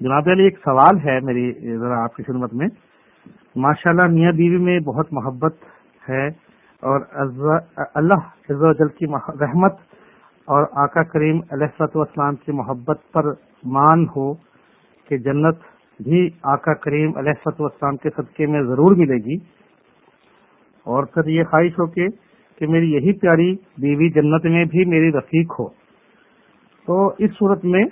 جناب علی، ایک سوال ہے میری، ذرا آپ کی خدمت میں۔ ماشاء اللہ میاں بیوی میں بہت محبت ہے اور اللہ عز و جل کی رحمت اور آقا کریم علیہ والسلام کی محبت پر مان ہو کہ جنت بھی آقا کریم علیہ والسلام کے صدقے میں ضرور ملے گی۔ اور پھر یہ خواہش ہو کہ کہ میری یہی پیاری بیوی جنت میں بھی میری رفیق ہو۔ تو اس صورت میں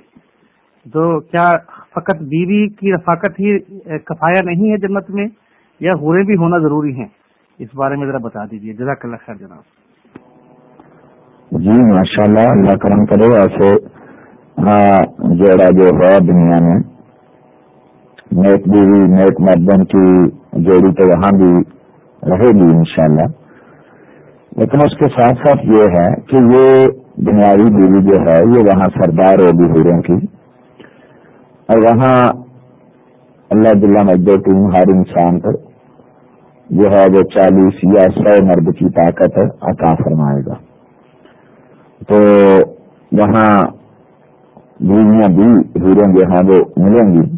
جو کیا فقط بیوی کی رفاقت ہی کفایا نہیں ہے جنت میں؟ یا ہورے بھی ہونا ضروری ہیں؟ اس بارے میں ذرا بتا دیجیے جزاک اللہ خیر جناب۔ جی ماشاء اللہ اللہ کرم کرے، ایسے ہاں، جوڑا جو ہے دنیا میں، نیک بیوی، نیک مردن کی جوڑی تو وہاں بھی رہے گی، انشاءاللہ۔ لیکن اس کے ساتھ ساتھ یہ ہے کہ یہ بنیادی بیوی جو ہے، یہ وہاں سردار ہوگی ہیروں کی۔ اور وہاں اللہ دلہ مجدو ہر انسان پر جو ہے وہ چالیس یا سو مرد کی طاقت عطا فرمائے گا۔ تو وہاں بیویاں بھی ہیروں جو ہیں وہ ملیں گی۔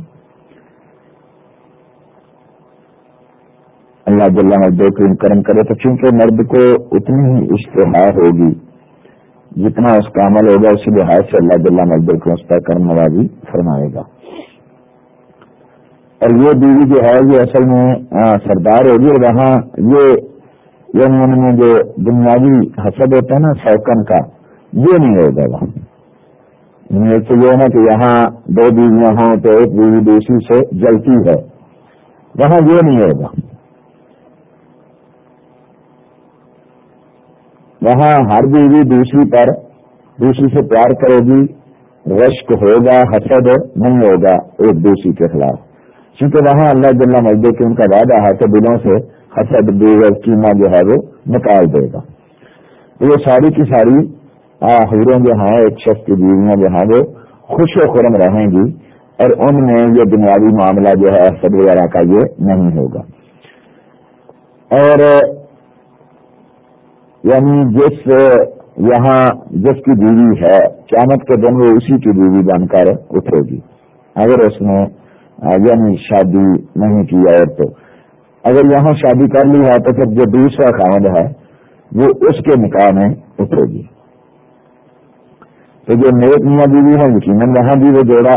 اللہ جل مردوں کو کرم کرے تو چونکہ مرد کو اتنی ہی اشتہار ہوگی، جتنا اس کا عمل ہوگا، اسی لحاظ سے اللہ جل مردوں کو اس پر کرم نوازی فرمائے گا۔ اور یہ بیوی جو ہے، یہ اصل میں سردار ہوگی اور وہاں، یہ یعنی ان میں جو بنیادی حسد ہوتا ہے نا، سوکن کا، یہ نہیں ہوگا وہاں۔ یعنی تو یہ ہے نا کہ یہاں دو بیویاں ہوں تو ایک بیوی دوسری سے جلتی ہے۔ وہاں یہ نہیں ہوگا وہاں ہر بیوی دوسری پر، دوسری سے پیار کرے گی۔ رشک ہوگا، حسد نہیں ہوگا، ایک دوسری کے خلاف۔ کیونکہ وہاں اللہ جل مجدے کے ان کا وعدہ ہے کہ دلوں سے حسد بے کیما جو ہے وہ نکال دے گا۔ یہ ساری کی ساری حوریں جو ہیں، ایک شخص کی بیویاں جو ہیں، وہ خوش و خرم رہیں گی اور ان میں یہ بنیادی معاملہ جو ہے، حسد وغیرہ کا یہ نہیں ہوگا۔ اور یعنی جس یہاں جس کی بیوی ہے، قیامت کے دن وہ اسی کی بیوی بن کر اٹھے گی۔ اگر اس نے یعنی شادی نہیں کی اور تو۔ اگر یہاں شادی کر لی ہے تو پھر جو دوسرا خامد ہے، وہ اس کے نکاح میں اٹھے گی تو جو نیک میاں بیوی ہے یقیناً وہاں بھی وہ جوڑا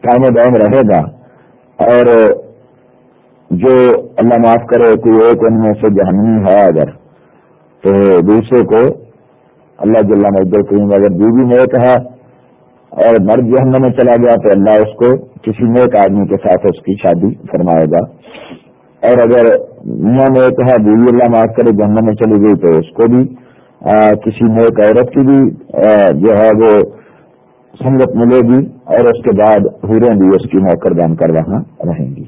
کام دائم رہے گا۔ اور جو اللہ معاف کرے، کوئی ایک ان میں سے جہنمی ہے اگر، تو دوسرے کو اللہ جل کریم اگر بیوی نیک ہے اور مرد جہنم میں چلا گیا تو اللہ اس کو کسی نیک آدمی کے ساتھ اس کی شادی فرمائے گا۔ اور اگر میاں نیک ہے، بیوی اللہ معاف کرے، جہنم میں چلی گئی تو اس کو بھی کسی نیک عورت کی بھی جو ہے وہ سنگت ملے گی اور اس کے بعد ہوریں بھی اس کی نوکر دان کر وہاں رہیں گی۔